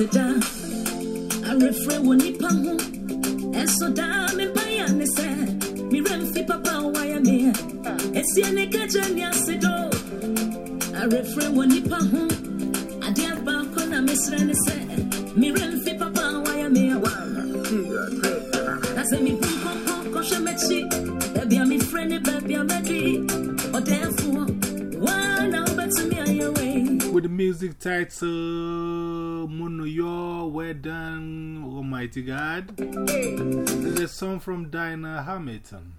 seda. Arefre wɔ nipa ho. Ɛso daa me baya ne sɛ merɛmfi papa wayɛ me a ɛsie ne kagya ne asedo arefre wɔ nipa ho. With the music title Mono Yo, Well Done, Almighty God. This is a song from Diana Hamilton.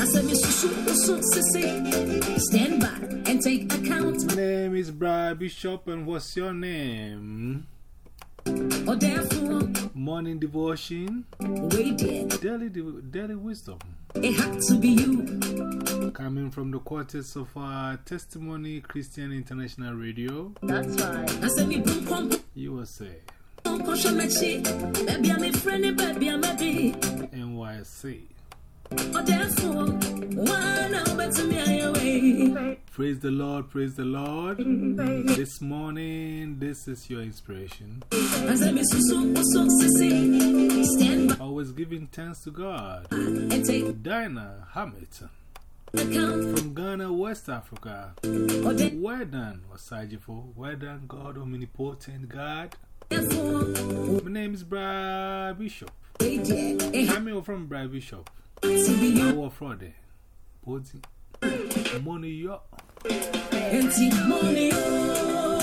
I said, Mr. Super Suit Sissy, stand by and take account. My name is Brad Bishop, and what's your name? Morning devotion, daily, daily wisdom. It had to be you. Coming from the quarters of our Testimony Christian International Radio, That's right. I said, me boom pump. USA, Baby, I'm a baby, I'm a bee. NYC. Praise the Lord, praise the Lord. This morning, this is your inspiration. I said, Mr. Super Suit Sissy, stand by Always giving thanks to God. Diana Hamilton from Ghana, West Africa. Well done, Osajifo. Well done, God, omnipotent God. My name is Brad Bishop. wait there. It had I'm from Brad Bishop. Our Friday. Poti. Money yo. Money, oh,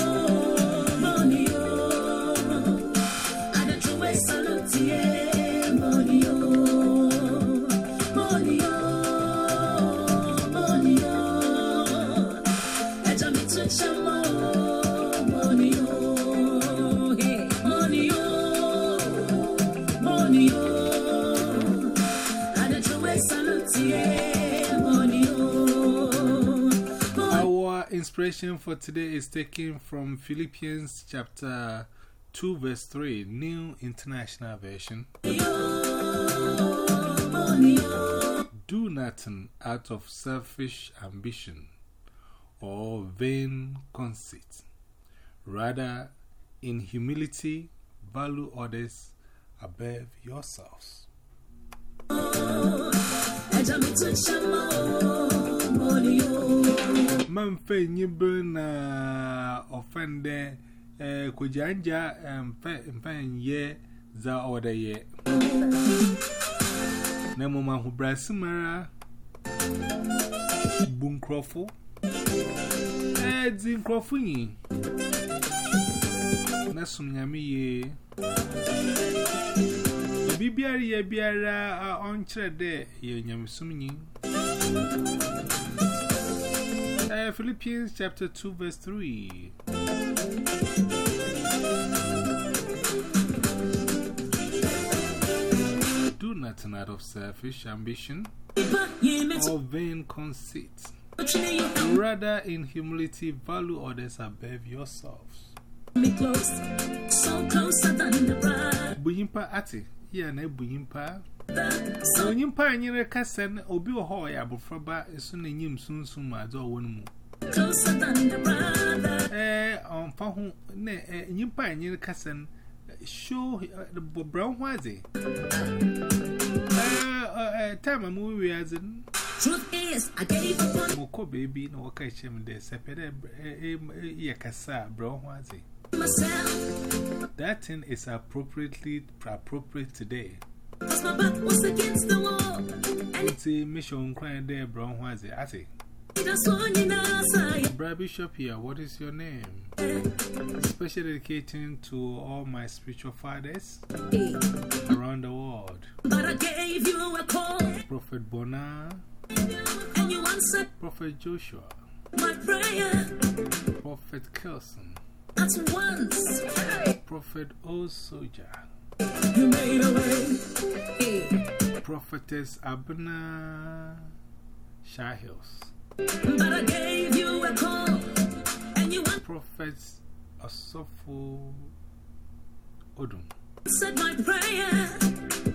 inspiration for today is taken from Philippians chapter 2, verse 3, New International Version. Do nothing out of selfish ambition or vain conceit. Rather, in humility, value others above yourselves. mamfe nyibe na ofende kujanja mfe mfe nye za oda ye. Na mu mahubrasi mara bunkrofo eh din krofo yi ya biara onkyere de ye nyamsumnyi Uh, Philippians chapter 2, verse 3. Do nothing out of selfish ambition or vain conceit. Rather, in humility, value others above yourselves. So closer than the bride. Buyimpa ati, here na buyimpa. Onye mpa anyị rekasa na obi wọ hɔ ya abụfraba eso na enyim sunsun ma adọ ọwọ no mu. Eh, ọmfa ho na nyimpa anyị rekasa na show the brown waze. Eh, eh, time am we waze. Truth is, I gave up on. Ko baby na waka che m de sepede eh ya kasa brown waze. That thing is appropriately appropriate today. Cause my back was against the wall. And It's a mission crying there brown that's all you know. Brad Bishop here, what is your name? Special dedicating to all my spiritual fathers around the world. But I gave you a call. Prophet Bona, And you answered Prophet Joshua, my prayer Prophet Kelson, at once. Prophet O Soldier, You made a way. Prophetess Abna Shahils, But I gave you a call. And you answered Prophet a sofu odum. Said my prayer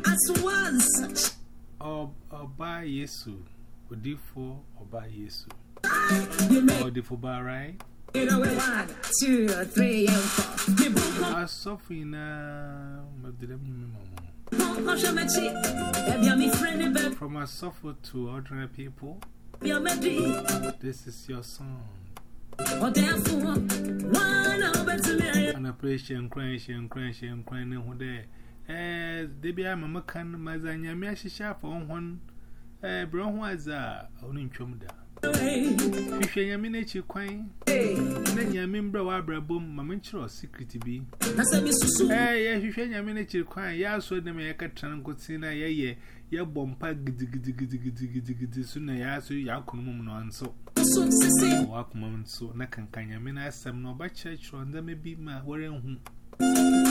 as was. Oba Yesu, Odifo Oba Yesu. Odifo Ba, right? One, two, three, and four. I suffer in a From a suffer to ordinary people, this is your song. And a praise and crash and crash and there. Eh, they be a mamma can Mazanya Mesha for one. Eh, brown was a only chumda. If you're a miniature queen, then you're a member of Abra Boom, Maminchro Secret B. Hey, eh, if you're a miniature queen, you also the Maker Trancotina, yeah, yeah, your bompa gidigidigidigidigidi sooner, yeah, so you can mum on so. Walk mum so, Nakan Kanya, mean, I some no bad church, and there may be my wearing who.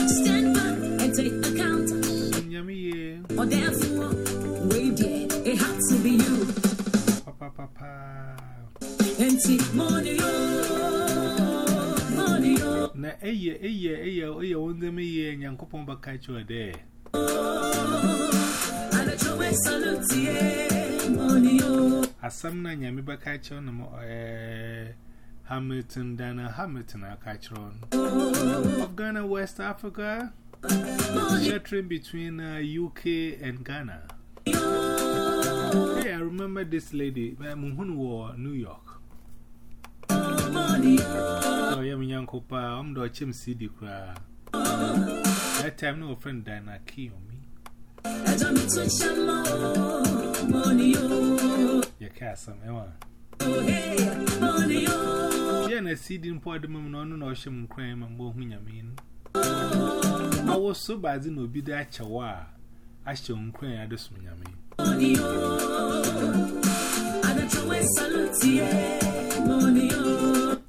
Stand by and take account. Yummy, yeah. Or therefore, we did. It had to be you pa pa Na eye eye eye eye wonde me ye nyankopon ba ka ade. de. Ana cho we. Asam na nyame ba ka cho na eh Hamilton Dana Hamilton aka. Of Ghana West Africa. Shattering between uh, UK and Ghana. Hey, I remember this lady, Muhun war New York. Oh, yeah, young copa, I'm the chim CD cry. That time, no friend Dana key on me. Your castle, Emma. Yeah, and I see the important moment on ocean crime and bohun yamin. I was so bad in Obi that chawa. I shall cry at this yamin.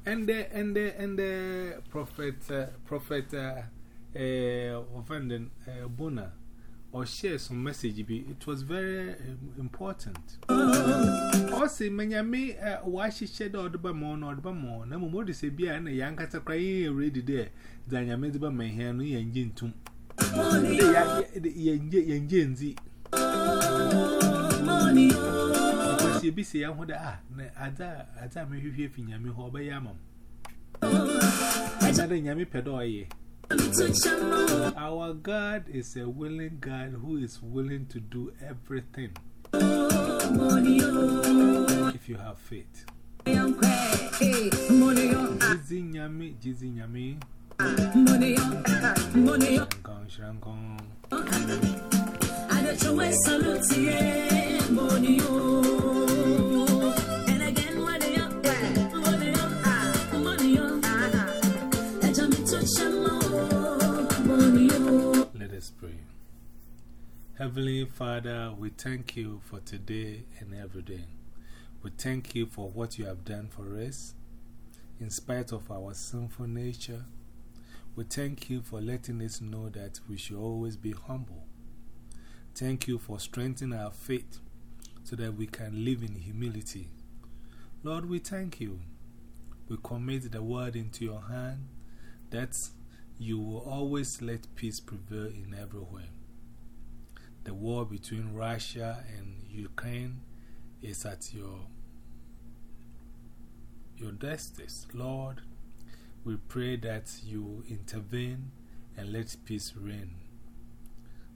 And the and the and the prophet uh, prophet uh, uh, offending uh, Bona or share some message be it was very um, important. Also, Menyame, uh, why she shed all the bamon or the bamon, no more to say beer and a young cat crying already there than your made by my hand and gin too. Z see a busy young Hoda, Ada, Ada, me if you think Yammy Hoba Yamam. Another Yammy Pedoye. Our God is a willing God who is willing to do everything oh, if you have faith. Jizi Yammy, Jizi Yammy. Money, money, money. Oh, Heavenly Father, we thank you for today and every day. We thank you for what you have done for us, in spite of our sinful nature. We thank you for letting us know that we should always be humble. Thank you for strengthening our faith so that we can live in humility. Lord, we thank you. We commit the word into your hand that you will always let peace prevail in everywhere. The war between Russia and Ukraine is at your, your justice. Lord, we pray that you intervene and let peace reign.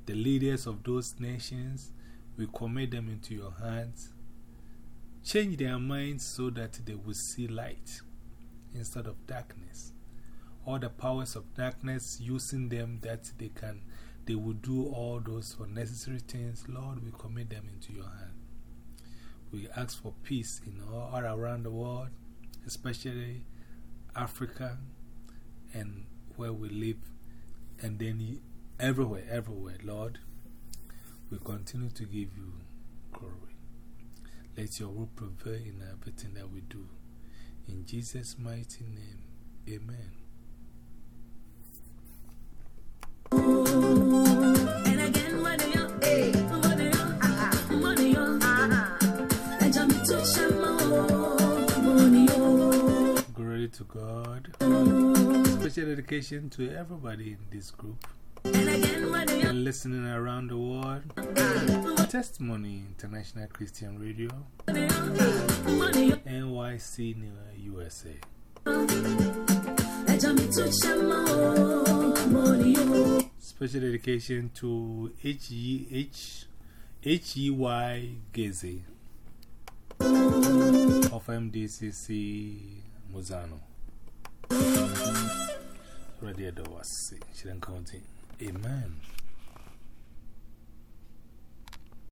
The leaders of those nations, we commit them into your hands. Change their minds so that they will see light instead of darkness. All the powers of darkness, using them that they can, they will do all those unnecessary things. Lord, we commit them into your hand. We ask for peace in all, all around the world, especially Africa and where we live, and then everywhere, everywhere, Lord. We continue to give you glory. Let your will prevail in everything that we do. In Jesus' mighty name, amen. Shamo. Glory Glory to God. Special dedication to everybody in this group And again, when you and listening around the world. Testimony International Christian Radio, NYC USA. I jump to money, Special dedication to H-E-H H-E-Y Geze of MDCC Mozano. Ready at the was Amen.